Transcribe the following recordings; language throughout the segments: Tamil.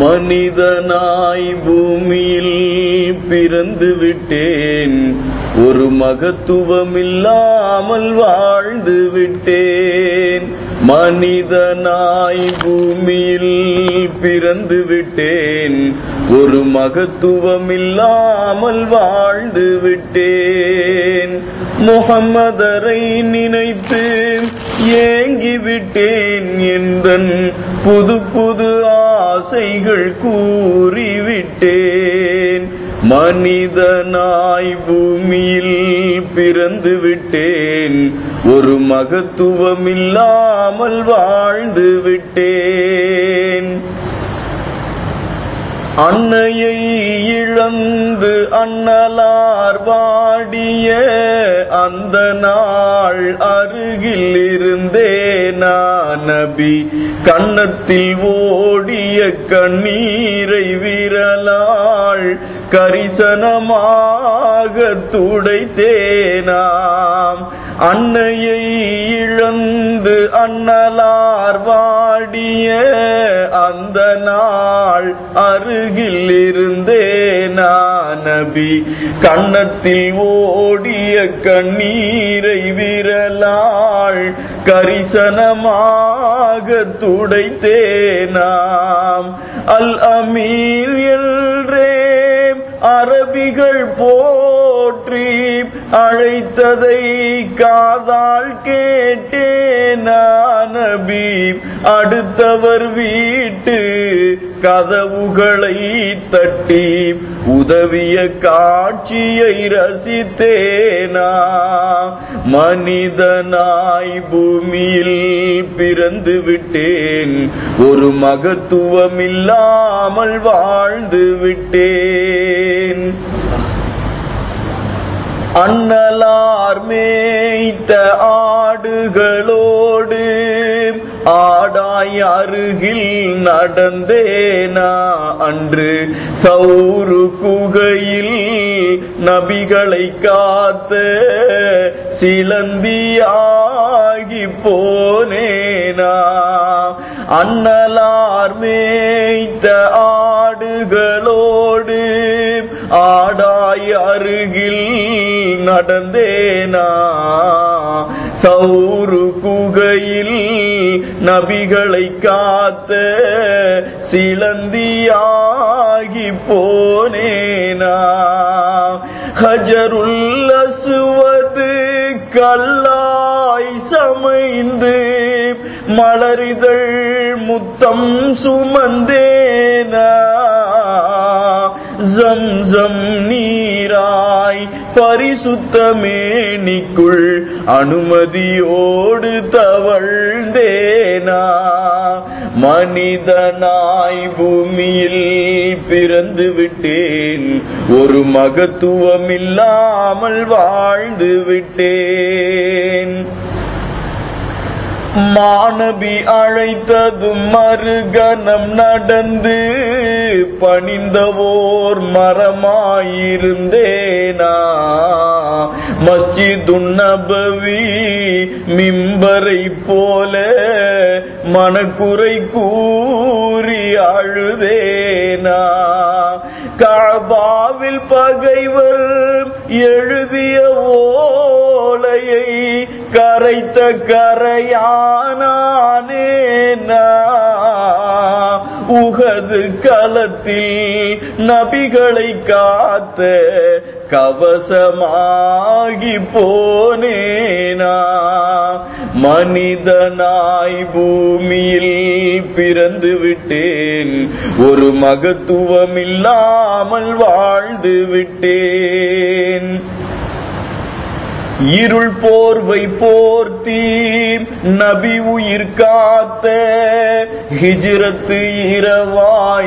மனிதனாய் பூமியில் பிறந்து விட்டேன். ஒரு மகத்துவம் இல்லாமல் வாழ்ந்து விட்டேன். மனிதனாய் பூமியில் பிறந்து விட்டேன். ஒரு மகத்துவம் இல்லாமல் வாழ்ந்து விட்டேன். முகம்மதரை நினைத்து ஏங்கிவிட்டேன் என்றன் புது புது ஆ ஆசைகள் கூறிவிட்டேன். மனிதனாய் பூமியில் பிறந்து விட்டேன் ஒரு மகத்துவம் இல்லாமல் வாழ்ந்து விட்டேன் அன்னையை இழந்து அண்ணலார் வாடிய அந்த நாள் அருகில் நபி கன்னத்தில் ஓடிய கண்ணீரை விரலாள் கரிசனமாக துடைத்தேனாம். அன்னையை இழந்து அண்ணலார் வாடிய அந்த நாள் அருகில் இருந்தே நபி கண்ணத்தில் ஓடிய கண்ணீரை விரலாள் கரிசனமாக துடைத்தேனாம். அல் அமீர் என்றே அரபிகள் போற்றி அழைத்ததை காதால் கேட்டேனபி அடுத்தவர் வீட்டு கதவுகளை தட்டி உதவிய காட்சியை ரசித்தேனா? மனிதனாய் பூமியில் பிறந்து விட்டேன். ஒரு மகத்துவம் இல்லாமல் வாழ்ந்து விட்டேன். அண்ணலார் மேய்த்த ஆடுகளோடு ஆ தாய் அருகில் நடந்தேனா? அன்று தௌரு குகையில் நபிகளை காத்த சிலந்தியாகி போனேனா? அண்ணலார் மேய்த்த ஆடுகளோடு ஆடாய் அருகில் நடந்தேனா? தௌரு குகையில் நபிகளை காத்த சிலந்தியாகி போனேனா. ஹஜருல் அசுவது கல்லாய் சமைந்து மலரிதழ் முத்தம் சுமந்தேனா. ஜம் ஜம் நீ பரிசுத்தமேனிக்குள் அனுமதியோடு தவழ்ந்தேனா? மனிதனாய் பூமியில் பிறந்து விட்டேன் ஒரு மகத்துவம் இல்லாமல் வாழ்ந்து விட்டேன் மாணவி அழைத்தது மறுகணம் நடந்து பணிந்தவோர் மரமாயிருந்தேனா? மஸ்ஜிதுன் நபவி மிம்பரை போல மனக்குறை கூறி அழுதேனா? காபாவில் பகைவர் எழுதிய ஓலையை கரைத்த கரையானேனா உகது களத்தில் நபிகளை காத்த கவசமாகி போனேனா மனிதனாய் பூமியில் பிறந்து விட்டேன். ஒரு மகத்துவம் இல்லாமல் வாழ்ந்து விட்டேன். இருள் போர்வை போர்த்தி நபி உயிர் காத்த ஹிஜ்ரத்து இரவாயிருந்தேனா.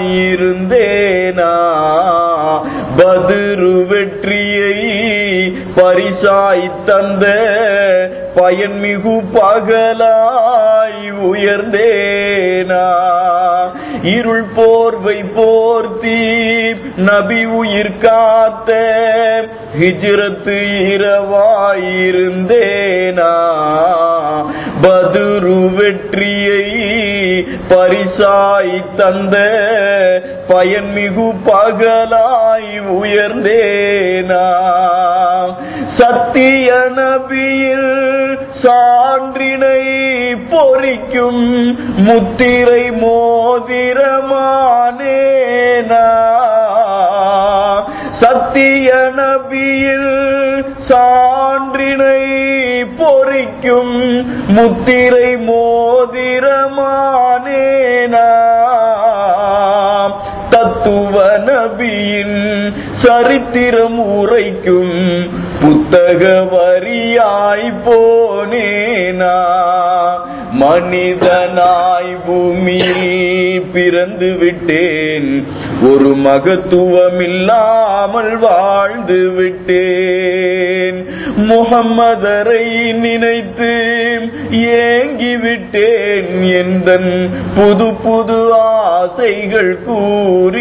பதிரு வெற்றியை பரிசாய் தந்த பயன்மிகு பகலாய் உயர்ந்தேனா. இருள் போர்வை போர்த்தி நபி உயிர் காத்த ஹிஜ்ரத்து இரவாயிருந்தேனா? பதுரு வெற்றியை பரிசாய் தந்த பயன்மிகு பகலாய் உயர்ந்தேனா? சத்திய நபியில் சான்றினை பொறிக்கும் முத்திரை மோதிரமானேனா? சத்திய நபியில் சான்றினை பொறிக்கும் முத்திரை மோதிரமானேனா? தத்துவ நபியின் சரித்திரம் உரைக்கும் புத்தக வரியாய் போனேனா? மனிதனாய் பூமியில் பிறந்து விட்டேன் ஒரு மகத்துவமில்லாமல் வாழ்ந்து விட்டேன். முகம்மதரை நினைத்து ஏங்கி விட்டேன் எந்தன் புது புது ஆசைகள் கூறிவிட்டேன்.